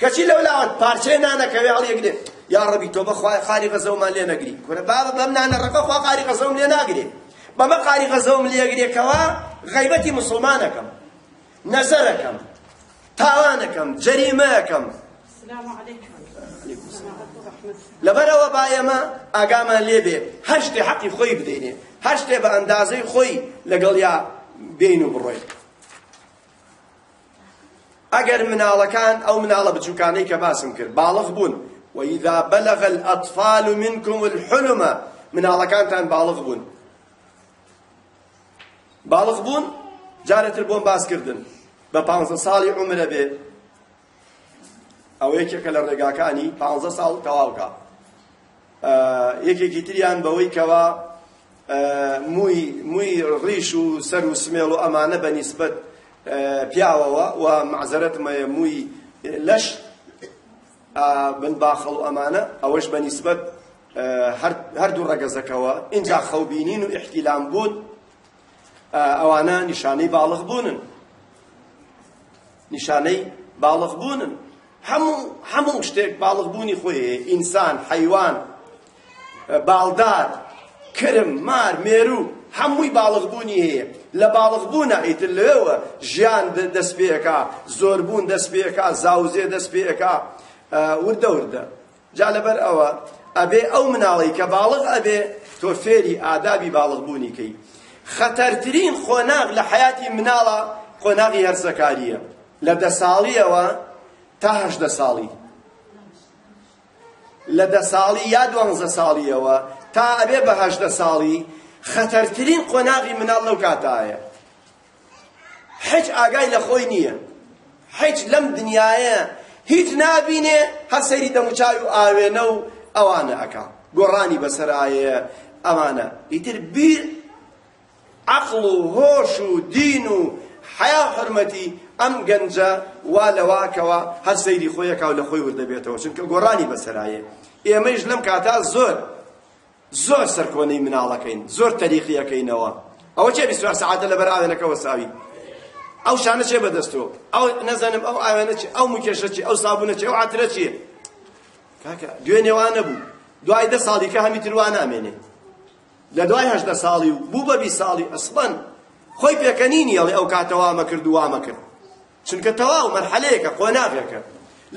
کەچی لەولاوان پارچەی نانەکەوێ هەڵیەگرێ یا ڕەبی تۆ بەخوای خاری غەزەومان لێ نەگری کورە بابە بەم نانەڕەکە خوا قاری غەزەوم لێ ناگرێ بەمە قاری غەزەوم لێگرێکەوە غەیبەتی مسلمانەکەم نەزەرەکەم تاوانەکەم جەریمەکەم لەبەرەوە با ئێمە ئاگامان لێبێ هەشتی حەقی خۆی بدەینێ هەر شتێ بە ئەندازەی خۆی لەگەڵیا بین و بڕۆیت ئەگەر مناڵەکان ئەو مناڵە بچووکانەی کە باسم کرد باڵغ بوون وإذا بلغ الأطفال منكم الحلم من على كانتان بالغ بون بالغ بون جارت البون باس كردن بپانزە ساڵی عمرە بێ ئەو یەکێکە لە ڕێگاکانی پانزە ساڵ تەواوکە یەکێکی تریان بەوەی کەوا مووی ڕیش و سەر و سمێڵ و ئەمانە بە نیسبەت پیاوەوە و مەعزەرەتمەیە مووی لەش بن باخەڵ و ئەمانە ئەوەش بە نیسبەت هەردوو ڕەگەزەکەوە اینجا خەوبینین و ئیحتیلام بوون ئەوانە نیشانەی باڵغ بوونن نیشانەی باڵغ بوونن هەموو هەموو شتێک باڵغ بوونی خۆی ئینسان حەیوان باڵدار کرم مار مێرو هەمووی باڵغبوونی هەیە لە باڵغبوونە ئیتر لەوە ژیان دەست پێەکە زۆربوون دەست پێەکە زاوزێ دەست پێەکە وردە وردە جا لەبەر ئەوە ئەبێ ئەو مناڵی کە باڵغ ئەبێ تۆ فێری ئادابی باڵغبوونی کەی خەتەرترین خۆناغ لە حیاتی مناڵە خۆناغی هەرزەکاریە لە دە ساڵیەوە تا هەشدە ساڵی لە دە ساڵی یا دوانزە ساڵیەوە تا ئەبێ بە هەشدە ساڵی خەتەرترین قۆناغی مناڵ لەو کاتایە هیچ ئاگای لە خۆی نییە هیچ لەم دنیاە هیچ نابینێ هەسەری دەموچاوی و ئاوێنە و ئەوانە ئەکا گۆڕانی بەسەرایە ئەمانە ئیتر بیر عقڵ و هۆش و دین و حیا حرمەتی ئەم گەنجە وا لەواکەوە هەر سەیری خۆیەکە و لە خۆی وردەبێتەوە چونکە گۆڕانی بەسەرایە ئێمەش لەم کاتا زۆر زۆر سەرکۆنەی مناڵەکەین زۆر تەریخیەکەینەوە ئەوە چێ بیست سەعاتە لەبەر ئاوێنەکەەوە ساوی ئەو شانە چێ بەدەستەوە ئەو نەزانم ئەو ئاوێنە چی ئەو موکێشە چی ئەو سابونە چی ئەو عاترە چیە کاکە دوێنێوانە بوو دوای دە ساڵیکە هەمی تروان نامێنێ لە دوای هەشدە ساڵی و بوو بە بی ساڵی ئەسبەن خۆی پێکەنینی ئەڵێ ئەو کاتە وامە کرد وامە کرد چونکە تەواو مەرحەلەیەکە قۆناغێکە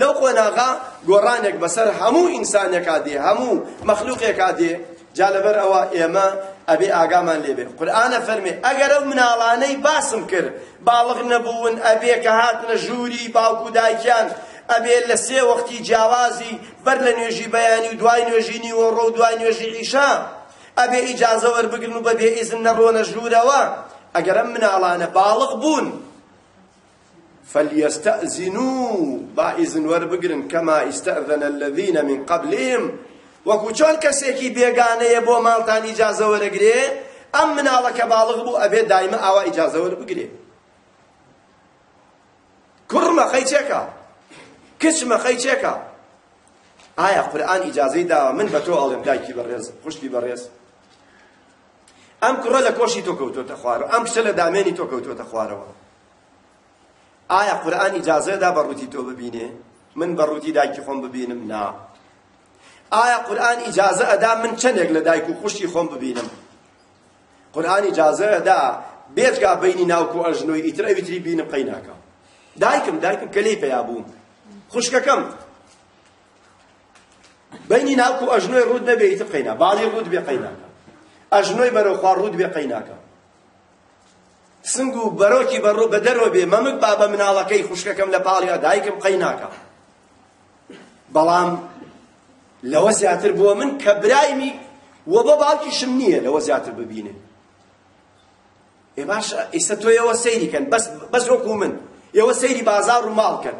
لەو قۆناغا گۆڕانێک بەسەر هەموو ئینسانێکا دێ هەموو مەخلوقێکا دێ جا لەبەر ئەوە ئێمە ئەبێ ئاگامان لێبێ قورئانە فەرمێ ئەگەر ئەو مناڵانەی باسم کرد باڵغ نەبوون ئەبێ کە هاتنە ژووری باوکو دایکیان ئەبێ لە سێ وەختی جیاوازی بەر لە نوێژی بەیانی و دوای نوێژی نیوەڕۆ و دوای نوێژی ئیشا ئەبێ ئیجازە وەربگرن و بەبێ ئیزن نەڕۆنە ژوورەوە ئەگەر ئەم مناڵانە باڵغ بوون فليستأذنوا با إذن وربقرن كما استأذن الذين من قبلهم وەکو چۆن کەسێکی بێگانەیە بۆ ماڵتان ئیجازە وەرەگرێ ئەم مناڵەکە باڵغ بوو ئەبێ دایمە ئاوا ئیجازە وەربگرێ کوڕمە خەی چێکە کچمە خەی چێکە ئایا قورئان ئیجازەی داوە من بە تۆ ئەڵێم دایکی بەڕێز خوشتی بەڕێز ئەم کوڕە لە کۆشی تۆ کەوتۆتە خوارەوە ئەم کچە لە دامێنی تۆ کەوتۆتە خوارەوە ئایا قورئان ئیجازەدا بە ڕووتی تۆ ببینێ من بە ڕووتی دایکی خۆم ببینم نا ئایا قورآن ئیجازە ئەدا من چەندێک لە دایک و خوشتی خۆم ببینم قورآن ئیجازە ئەدا بێجگا بینی ناوکو ئەژنۆی ئیتر ئەویتری بینم قەی ناکەم دایکم دایکم کەلەی پێیا بووم خوشکەکەم بینی ناوکو ئەژنۆی ڕوود نەبێ ئیتر قەینا باڵی ڕوود بێ قەی ناکەم ئەژنۆی بەرەوخوا ڕوود بێ قەی ناکەم سنگ و بەرۆکی بەڕۆ بەدەرەوە بێ مەمک بابە مناڵەکەی خوشکەکەم لە پاڵیا دایکم قەی ناکەم بەڵام لەوە زیاتر بووە من کە برایمی و بە باوکیشم نییە لەوە زیاتر ببینێ ئێ باش ئێستا تۆ ئێوە سەیریکەن بەس وەکو من ئێوە سەیری بازار و ماڵکەن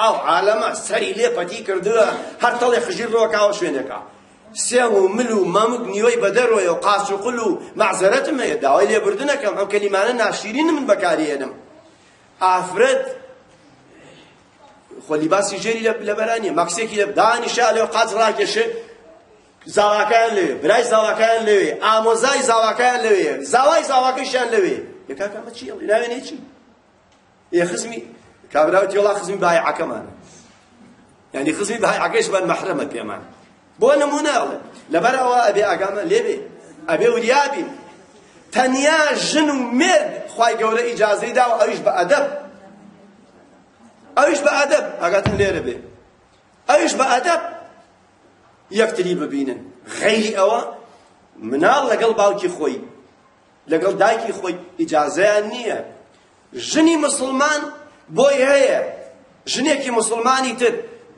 ئەو عالەمە سەری لێ پەتی کردووە هەر تەڵێ خژیر ڕۆکاوە شوێنێکە سێم و مل و مەمک نیوەی بەدەرەوەی و قاس و قل و مەعزەرەتم هەیە داوای لێبردنەکەم ئەم کەلیمانە ناشیرین من بەکارهێنم ئافرەت خۆ لیباسی ژێری لە بەرانیە مەکسێکی لە دانیشە لێ قاچ ڕاکێشێ زاواکان لێ برای زاواکان لەوێ ئامۆزای زاواکان لەوێ زاوای زاواکەشیان لەوێ یەکاکەمە چی ناوێنێ چی ێ خزمی کابراوت یڵا خزمی بایعەکەمانە یعنی خزمی بایعەکەش بەن مەحرەمە پێمان بۆ نمونەڵێ لەبەر ئەوە ئەبێ ئاگامە لێبێ ئەبێ وریابی تەنیا ژن و مرد خوای گەورە ئیجازەی دا و ئەویش بە ئەدەب ئەوش بە ئەدەب ئەگاتن لێرە بێ ئەوش بە ئەدەب یەکتری ببینن غەیری ئەوە مناڵ لەگەڵ باوکی خۆی لەگەڵ دایکی خۆی ئیجازەیان نییە ژنی مسلمان بۆی هەیە ژنێکی مسلمانی تر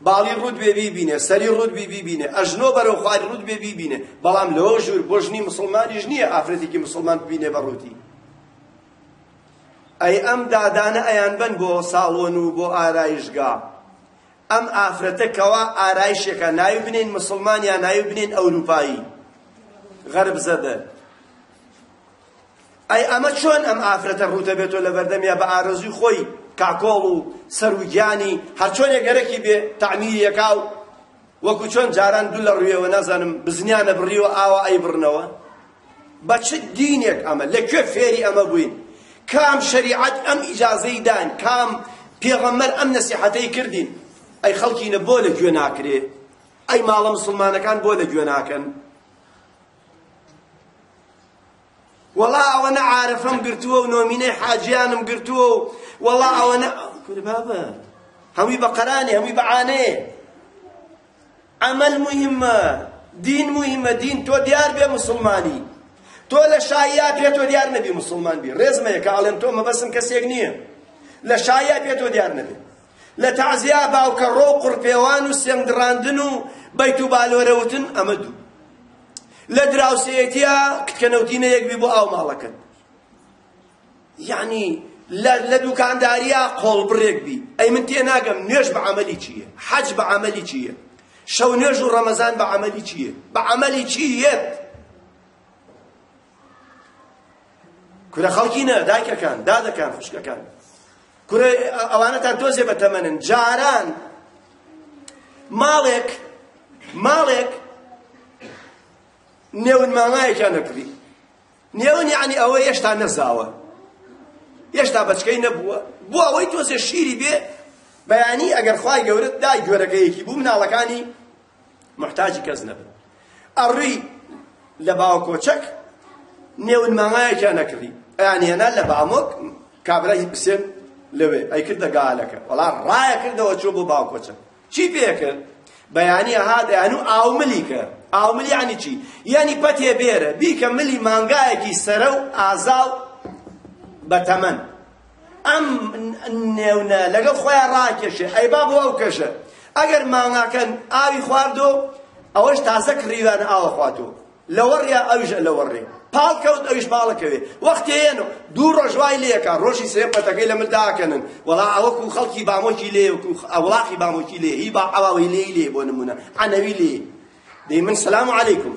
باڵی ڕوود بێ بیبینێ سەری ڕوود بێ بیبینێ ئەژنۆ بەرەو خوای ڕوود بێ بیبینێ بەڵام لەوە ژوور بۆ ژنی مسلمانیش نییە ئافرەتێکی مسلمان ببینێ بە ڕووتی ئەی ئەم دادانە ئەیان بن بۆ ساڵۆن و بۆ ئارایشگا ئەم ئافرەتە کەوا ئارایشەکە ناوی بنین مسلمان یا ناوی بنین ئەوروپایی غەرب زەدە ئەی ئەمە چۆن ئەم ئافرەتە ڕوتە بێتۆ لە بەردەمیا بە ئارەزوی خۆی کاکۆڵ و سەروگیانی هەرچۆنێ گەرەکی بێ تەعمیریەکا و وەکو چۆن جاران دوو لە ڕوویەوە نەزانم بزنیانە بڕیوە ئاوا ئەی بڕنەوە بە چ دینێک ئەمە لەکوێ فێری ئەمە بووین کام شریعت ئەم ئیجازەی دان کام پێغەمبەر ئەم نەسیحەتەی کردین ئەی خەڵکینە بۆ لە گوێ ناکرێ ئەی ماڵە مسلمانەکان بۆ لە گوێ ناکەن وەڵا ئەوەنە عارەفەم گرتووە و نۆمینەی حاجیانم گرتووە و وەڵا ئەوەنە کوربابە هەمووی بە قەرانێ هەمووی بەعانێ عەمەل موهمە دین موهمە دین تۆ دیار بێ مسلمانی تۆ لە شاییا پێ تۆ دیار نەبی مسلمان بی ڕێزمەیە کە ئاڵێن تۆ مەبەسم کەسێک نییە لە شاییا پێ تۆ دیار نەبی لە تەعزیا باوکە ڕۆ قڕپێوان و سێنگدڕاندن و بەیت و بالۆرەوتن ئەمە دوو لە دراوسەیەتیا کتکەنەوتینە یەک بی بۆ ئاو ماڵەکەن یعنی لە دوکانداریا قۆڵ بڕێک بی ئەی من تێ ناگەم نوێژ بە عملی چییە حەج بە عملی چییە شەو نوێژ و ڕەمەزان بە عملی چییە بە عملی چییە کورە خەڵکینە دایکەکان دادەکان خوشکەکان کورە ئەوانەتان تۆزێ بە تەمەنن جاران ماڵێک ماڵێک نێون مامایەکیان نەکری نێون یعنی ئەوە هێشتا نەزاوە هێشتا بەچکەی نەبووە بۆ ئەوەی تۆزێ شیری بێ بەیانی ئەگەر خوای گەورت دای گوێرەکەیەکی بوو مناڵەکانی محتاجی کەس نەبن ئەڕووی لە باوە کۆچەک نێون مانایەکیان نەکردی ئەیان هێنا لە بامۆک کابرای حسێن لەوێ ئەی کردە گالەکە وەڵا ڕایە کردەوە چوو بۆ باوکۆچە چی پێکرد بەیانی هات یان و ئاوملی کرد ئاوملی ینی چی یعنی پەتێ بێرە بیکە ملی مانگایەکی سەرە و ئازاو بە تەمەن ئەم نێونە لەگەڵ خۆیان ڕاکێشێ ئەی با بۆ ئەو کەشە ئەگەر مانگاکەن ئاوی خواردۆ ئەوەش تازە کڕیوان ئاوە خواتوە لەوەڕیا ئەویش لەوەڕێ پاڵ کەوت ئەویش باڵەکەوێ وەختی هێن دوو ڕۆژوای لێەکە ڕۆژی سێ پەتەکەی لە مرداکەنن وەڵا ئەوەکو خەڵکی بامۆکی لێ وەکو ئەوڵاقی بامۆکی لێ هی با ئەواوەی لێی لێ بۆ نمونە عەنەوی لێ دەی من سلام عەلەیکم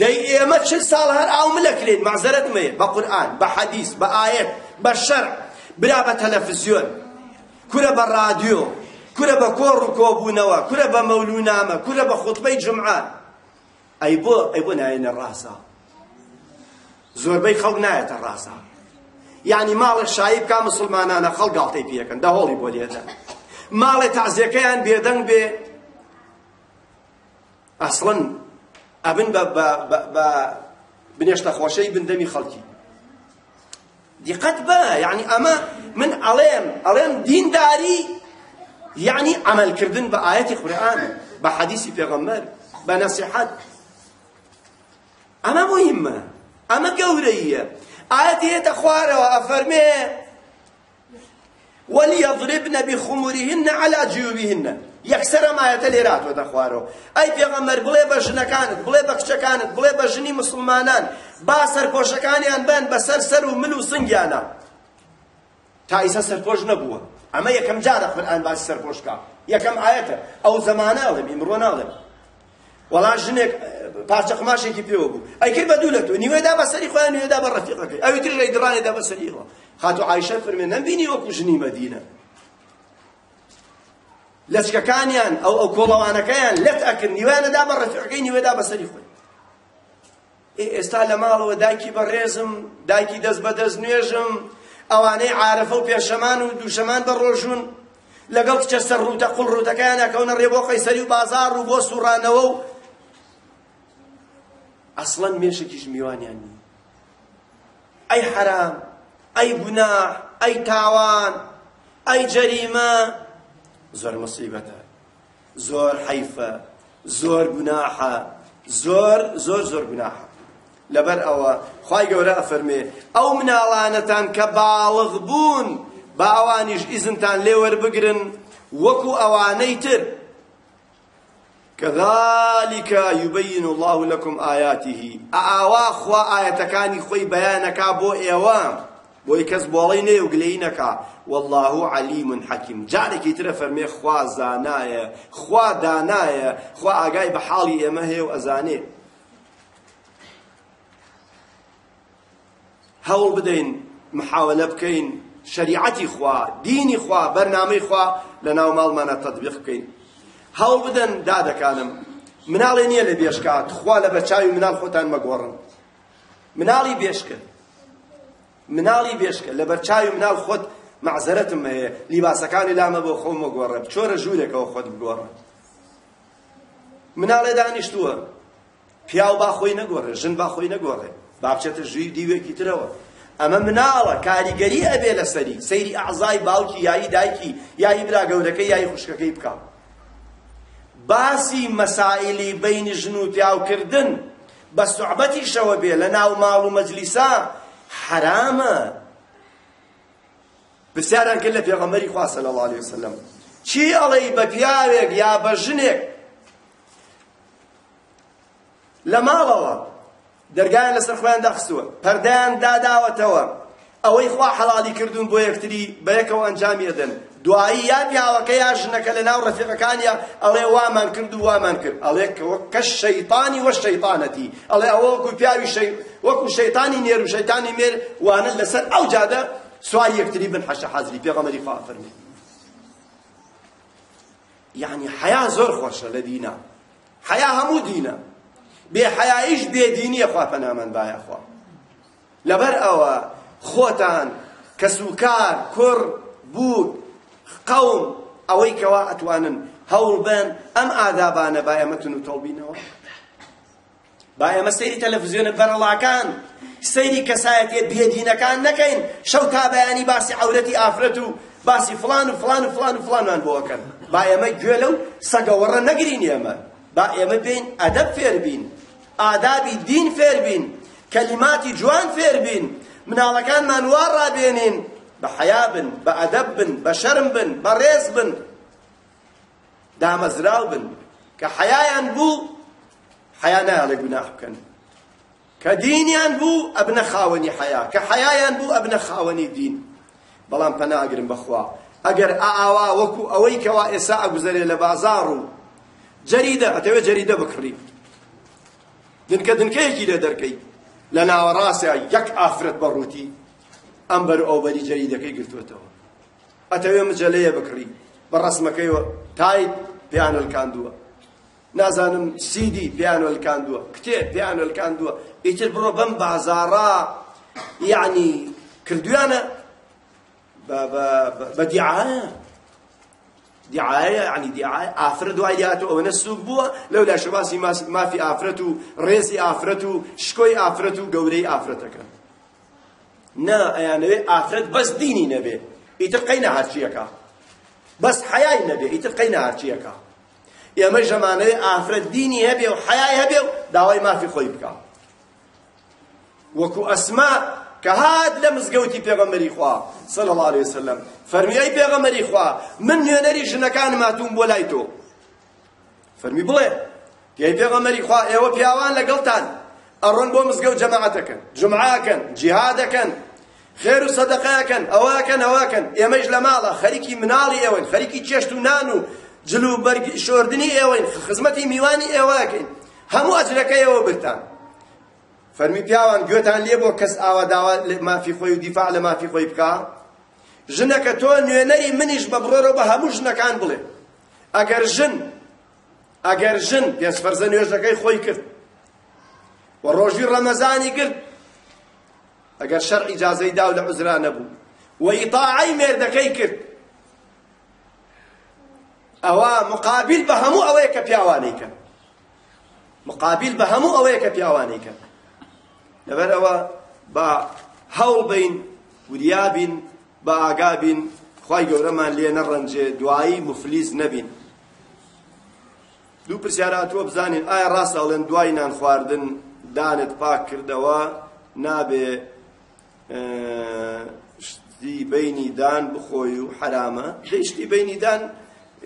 دەی ئێمە چ ساڵ هەر ئاو ملەکرێن مەعزەرت مەیە بە قورئان بە حەدیس بە ئایەت بە شەرع برا بە تەلەڤیزیۆن کورە بە ڕادیۆ کورە بە کۆڕ و کۆبوونەوە کورە بە مەولونامە کورە بە خوتبەی جمعە ئەی بۆ ئەی بۆ نایەنە ڕاستە زۆربەی خەڵک نایەتە ڕاستە یعنی ماڵێ شایی بکە مسلمانانە خەڵک گاڵتەی پێەکەن دەهۆڵی بۆ لێدە ماڵێ تازیەکەیان بێدەنگ بێ ئەسڵن ئەبن بە بنێشتە خۆشەی بندەمی خەڵکی دقت بە یعنی ئەمە من ئەڵێم ئەڵێم دینداری یعنی عملکردن بە ئاەتی قورئانە بە حەدیسی پێغەمبەر بە نەسیحەت ئەمە مهمە ئەمە گەورەیە ئاەت هێتە خوارەوە ئەفەرمێ وەلیەضربن بخموریهن على جیوبهن یەکسەر ئەم ئاەتە لێراتوەتە خوارەوە ئەی پێغەمبەر بڵێ بە ژنەکانت بڵێ بە کچەکانت بڵێ بە ژنی مسلمانان با سەرپۆشەکانیان بن بەسەر سەر و مل و سنگیانە تا ئیسا سەرپۆش نەبووە ئەمە یەکەم جارە قورئان باسی سەرپۆشکە یەکەم ئاەتە ئەو زەمانە ئەڵێم ئیمڕۆ ناڵێم وەڵام ژنێک پارچە قماشێکی پێوە بوو ئەیکرد بە دوو لە تۆ نیوێدا بە سەری خۆیان نیوێدا بە ڕەفیقەکەی ئەوی تر ڕێی دڕانێدا بە سەریەوە هاتو عایشە فەرمێ نەمبینی وەکو ژنی مەدینە لەچکەکانیان ئەو ئەو کۆڵەوانەکەیان لەت ئەکرد نیوانەدا بە ڕەفیقەکەی نیوێدا بە سەری خۆی ئێستا لە ماڵەوە دایکی بەڕێزم دایکی دەست بەدەست نوێژم ئەوانەی عارفە و پێشەمان و دووشەمان بە ڕۆژون لەگەڵ کچە سەر ڕوتە قوڵ ڕوتەکەیان ئەکەونە ڕێبۆقەی سەری و بازار و بۆ سوڕانەوە و ئەسڵەن مێشێکیش میوانیان نی ئەی حەرام ئەی گوناح ئەی تاوان ئەی جەریمە زۆر مەسیبەتە زۆر حەیفە زۆر گوناحە زۆر زۆر زۆر گوناحە لەبەر ئەوە خی گەورە ئەفەرمێ ئەو مناڵانەتان کە باڵغ بوون باوانیش ئیزنتان لێوەربگرن وەکو ئەوانەی تر كذلك يبين الله لكم آياته أعوا خوا آياتكاني خوي بيانك بو إيوام بو يكس بولين وقلينك والله عليم حكيم جعلك يترى فرمي خوا زانايا خوا دانايا خوا أقاي بحالي إمهي وأزاني هول بدين محاولة بكين شريعتي خوا ديني خوا برنامج خوا لناو مالمانا تطبيق بكين هەڵ بدەن دادەکانم مناڵێ نییە لە بێشکات خوا لە بەرچاوی مناڵ خۆتان مەگۆڕن مناڵی بێشکرد مناڵی بێشکە لە بەرچاوی مناڵ خۆت معزەرەتم هەیە لیباسەکانی لامە بۆ خۆم مەگۆڕە بچۆرە ژوورێکەوە خۆت بگۆڕە مناڵێ دانیشتووە پیاو با خۆی نەگۆڕێ ژن با خۆی نەگۆڕێ با بچێتە ژووی دیوێکی ترەوە ئەمە مناڵە کاریگەری ئەبێ لەسەری سەیری ئەعزای باوکی یایی دایکی یایی برا گەورەکەی یایی خوشکەکەی بکە باسی مەسائلی بینی ژن و پیاوکردن بە سوعبەتیشەوە بێ لە ناو ماڵ و مەجلیسا حرامە پرسیاران کرد لە پێغەمبەری خوا صلی الله علیه وسلم چی ئەڵێی بە پیاوێک یا بە ژنێک لە ماڵەوە دەرگایان لەسەر خۆیان دەخستووە پەردەیان داداوەتەوە ئەوەی خوا حەڵالی کردوون بۆ یەکتری بە یەکەوە ئەنجامی ئەدەن دوایی یا پیاوەکە یا ژنەکە لە ناو ڕەفیقەکانیە ئەڵێ وامان کرد و وامان کرد ئەڵێ کەش شەیتانی وە شەیتانەتی ئەڵێ ئەوە وەکو پیاوی وەکو شەیتانی نێر و شەیتانی مێر وانە لەسەر ئەو جادە سوای یەکتری بن حەشە حەزری پێغەمەری خوا فەرمێ یعنی حیا زۆر خۆشە لە دینە حیا هەموو دینە بێحیاییش بێدینیە خوا پەنامان باە خوا لەبەر ئەوە خۆتان کەسوکار کوڕ بوو قەوم ئەوەی کەوا ئەتوانن هەوڵ بن ئەم ئادابانە با ئێمە تون و تەڵبینەوە با ئێمە سەیری تەلەڤیزیۆنە بەرەڵاکان سەیری کەسایەتێ بێدینەکان نەکەین شەو تا بەیانی باسی عەورەتی ئافرەت و باسی فلان و فلان و فلان و فلانمان بۆکەن با ئێمە گوێ لەو سەگەوەڕە نەگرین ئێمە با ئێمە بین ئەدەب فێربین ئادابی دین فێربین کەلیماتی جوان فێربین مناڵەکانمان وا ڕابێنین بە حیا بن بە ئەدەب بن بە شەرم بن بە ڕێز بن دامەزراو بن کە حیایان بوو حیا نایڵێ گوناح بکەن کە دینیان بوو ئەبنە خاوەنی حیا کە حیایان بوو ئەبنە خاوەنی دین بەڵام پەناگرن بەخوا ئەگەر ئاوا وەکو ئەوەی کەوا ئێسا ئەگوزەرێ لە بازار و جەریدە ئەتەوێت جەریدە بکڕی دنکە دنکەیەکی لێ دەرکەی لە ناوەڕاستە یەک ئافرەت بەڕووتی ئەم بەر ئەوبەری جەریدەکەی گرتووەتەوە ئەتەوێ مجەلەیە بکڕی بە ڕسمەکەیەوە تایت پیانەلکاندووە نازانم سیدی پیانەلکاندووە کتێب پیانەلکاندووە ئیتر بڕۆ بەم بازارا یعنی کردویانە بە دیعایە دیعایە یعنی دیعایە ئافرەت دوای دیاتۆ ئەوەنە سوک بووە لەولای شەباسی مافی ئافرەت و ڕێزی ئافرەت و شکۆی ئافرەت و گەورەی ئافرەتەکە نا ئەیانەوێ ئافرەت بەس دینی نەبێ ئیتر قەی نەهارچیەکە بەس حەیای نەبێ ئیتر قەی نەهارچیەکە ئێمە ژەمانەوێ ئافرەت دینی هەبێ و حەیای هەبێ و داوای مافی خۆی بکە وەکو ئەسما کە هات لە مزگەوتی پێغەمبەری خوا صلی الله علیه وسلم فەرمی ئەی پێغەمبەری خوا من نوێنەری ژنەکانم هاتووم بۆ لای تۆ فەرمی بڵێ ئەی پێغەمبەری خوا ئێوە پیاوان لەگەڵتان ئەڕۆن بۆ مزگەوت جەماعەتەکەن جمعاکەن جیهادەکەن خێر و سەدەقەکەن ئەواکەن ئەواکەن ئێمەش لە ماڵە خەریکی مناڵی ئێوەن خەریکی چێشت و نان و جلو بەرگ شۆردنی ئێوەن خزمەتی میوانی ئێواکەین هەموو ئەجرەکەی ئەوە برتان فەرمی پیاوان گوێتان لێ بۆ کەس ئاوا داوا مافی خۆی و دیفاع لە مافی خۆی بکا ژنەکە تۆ نوێنەری منیش بە بڕۆرەوە بە هەموو ژنەکان بڵێ ئەگەر ژن ئەگەر ژن پێنج فەرزە نوێژەکەی خۆی کرد و ڕۆژی ڕەمەزانی کرد ئەگەر شەڕ ئیجازەی دا و لە عوزرا نەبوو و ئیطاعەی مێردەکەی کرد ئەوە مقابل بە هەموو ئەوەیە کە پیاوانەی کرد مقابل بە هەموو ئەوەیە کە پیاوانەی کرد لەبەر ئەوە با هەوڵ بین وریابین با ئاگا بین خی گەورەمان لێ نەڕەنجێ دوایی مفلیس نەبین دوو پرسیاراتوە بزانین ئایا ڕاستەڵێن دوای نان خواردن دانت پاک کردەوە نابێ شتی بینی دان بخۆی و حرامە دەیشتی بینی دان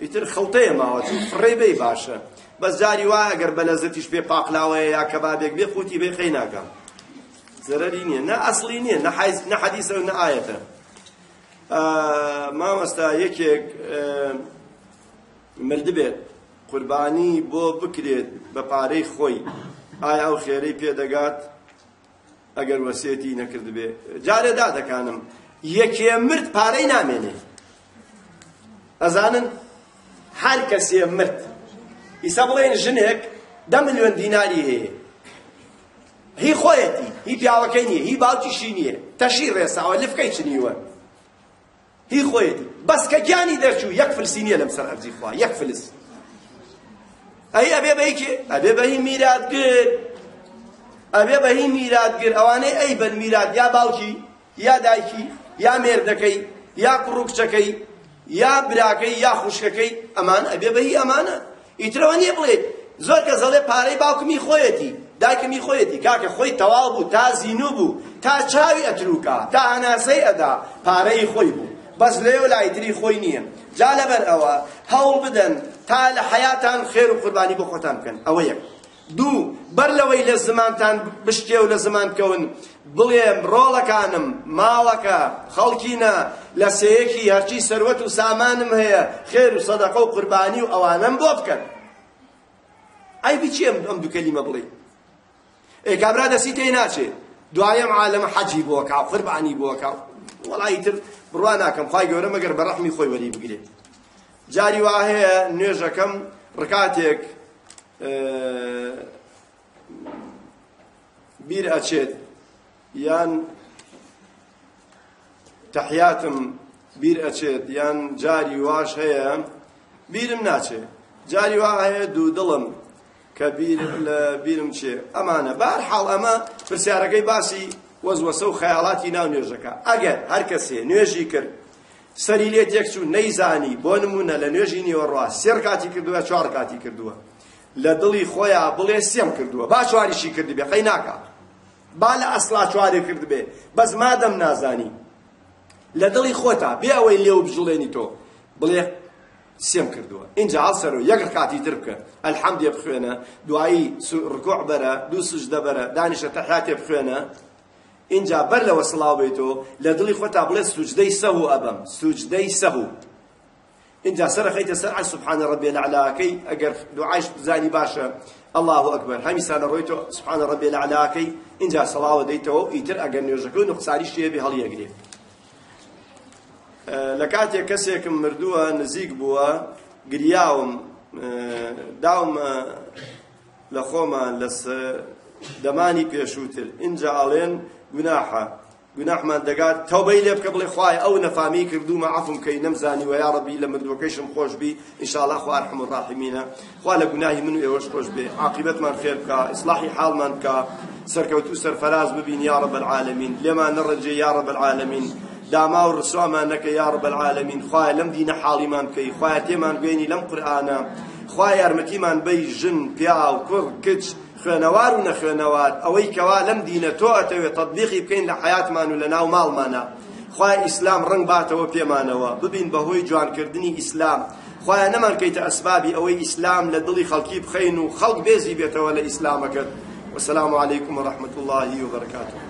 ئیتر خەڵتەیە ماوە فڕێ بێ باشە بەس جاری وایە ئەگەر بە لەزتیش پێ پاقلاوەیە یا کەبابێک بێ خوتی بێ خەی ناکەم زەرەری نییە نە ئەسڵی نییە نە حەدیسە و نە ئاەتە مامەستا یەکێک مردبێت قوربانی بۆ بکرێت بە پارەی خۆی ئایا ئەو خێرەی پێدەگات ئەگەر وەسێتی نەکرد بێ جارێ دادەکانم یەکێ مرد پارەی نامێنێ ئەزانن هەر کەسێ مرد ئیسا بڵێن ژنێک دە ملیۆن دیناری هەیە هی خۆیەتی هی پیاوەکەی نییە هی باوکیشی نییە تەشی ڕێساوە لفکەی چنیوە هی خۆیەتی بەسکەکیانی دەرچوو یەک فلسی نییە لەمسەر ئەرزی خوا یەک فلس ئەی ئەبێ بەیکێ ئەبێ بەهی میراتگر ئەبێ بەهی میراتگر ئەوانەی ئەی بەن میرات یا باوکی یا دایکی یا مێردەکەی یا کوڕوکچەکەی یا براکەی یا خوشکەکەی ئەمان ئەبێ بەهی ئەمانە ئیترەوە نییە بڵێ زۆر کەس دەڵێ پارەی باوکمی خۆیەتی دایکمی خۆیەتی کاکە خۆی تەواو بوو تا زینوو بوو تا چاوی ئەتروکا تا هەناسەی ئەدا پارەی خۆی بوو بەس لێو لایتری خۆی نییە جا لەبەر ئەوە هەوڵ بدەن تا لە حیاتان خێر و قوربانی بۆ خۆتان بکەن ئەوە یەک دوو بەر لەوەی لە زمانتان بشتێ و لە زمانکەون بڵێم ڕۆڵەکانم ماڵەکە خەڵکینە لە سەیەکی هەرچی سەروەت و سامانم هەیە خێر و سەدەقە و قوربانی و ئەوانم بۆ بکەن ئەی بچێم ئەم دوو کەلیمە بڵێ ئێ کابرا دەسی تێی ناچێت دوایم عالەمە حەجی بۆ کا قوربانی بۆ کا وەڵای تر بڕوا ناکەم خی گەورە مەگەر بە ڕەحمی خۆی وەری بگرێ جاری وا هەیە نوێژەکەم ڕکاتێک بیر ئەچێت یان تەحیاتم بیر ئەچێت یان جاری واش هەیە بیرم ناچێت جاری وا هەیە دوو دڵم کە بیرم چێ ئەمانە بارحاڵ ئەمە پرسیارەکەی باسی وەزوەسە و خەیاڵاتی ناو نوێژەکە ئەگەر هەر کەسێ نوێژی کرد سەری لێت یەکچوو نەیزانی بۆ نمونە لە نوێژی نیوەڕوا سێر کاتی کردووە چوار کاتی کردووە لە دڵی خۆیان بڵێ سێم کردووە با چواریشی کردی بێ قەی ناکات با لە ئەسڵا چوارێ کرد بێ بەس مادەم نازانی لە دڵی خۆتا بێ ئەوەی لێو بژڵێنی تۆ بڵێ سێم کردووە اینجا هەڵسەرۆ یەک کاتی تر بکە ئەلحەمدێ بخوێنە دوایی ڕکوع بەرە دوو سوژدە بەرە دانیشە تەحیاتێ بخوێنە اینجا بەر لەوە سڵاو بێتۆ لە دڵی خۆتا بڵێ سوجدەی سەهو ئەبەم سوجدەی سەهو اینجا سەر خەیتە سەر عەن سوبحانە ڕەبێ لەعلاکەی ئەگەر دوعاش بزانی باشە الله ئەکبەر هەمیسانە ڕۆیتۆ سوبحانە ڕەبێ لەعلاکەی اینجا سەڵاوە دەیتەوە ئیتر ئەگەر نوێژەکە و نوقساری شێبی هەڵیەگرێ لە کاتێک کەسێکم مردووە نزیک بووە گریاوم داومە لە خۆمان لە دەمانی پێشووتر اینجا ئەڵێن گوناحە گوناحمان دەگات تەوبەی لێ بکە بڵێ خوای ئەو نەفامی کردوومە عەفم کەی نەمزانی وە یا ڕەبی لە مردوەکەیشم خۆش بی ئینشاءالله خوا ئەرحم الراحیمینە خوا لە گوناهی من و ئێوەش خۆش بێ عاقیبەتمان خێر بکە ئیسلاحی حاڵمان بکە سەرکەوتو سەرفەراز ببین یا رب العالمین لێمان نەڕەنجێ یا رب العالمین داما و ڕسوامان نەکە یا رب العالمین خوای لەم دینە حاڵیمان بکەی خوای تێمان گوێنی لەم قورئانە خوای یارمەتیمان بەی ژن پیا و کوڕ کچ خوێنەوار و نەخوێنەوار ئەوەی کەوا لەم دینە تۆ ئەتەوێت تەطبیقی بکەین لە حیاتمان و لە ناو ماڵمانە خوای ئیسلام ڕنگ باتەوە پێمانەوە ببین بەهۆی جوانکردنی ئیسلام خوایە نەمانکەیتە ئەسبابی ئەوەی ئیسلام لە دڵی خەڵکی بخەین و خەڵک بێزی بێتەوە لە ئیسلامەکەت وسلام عليكم ورحمة الله وبركاته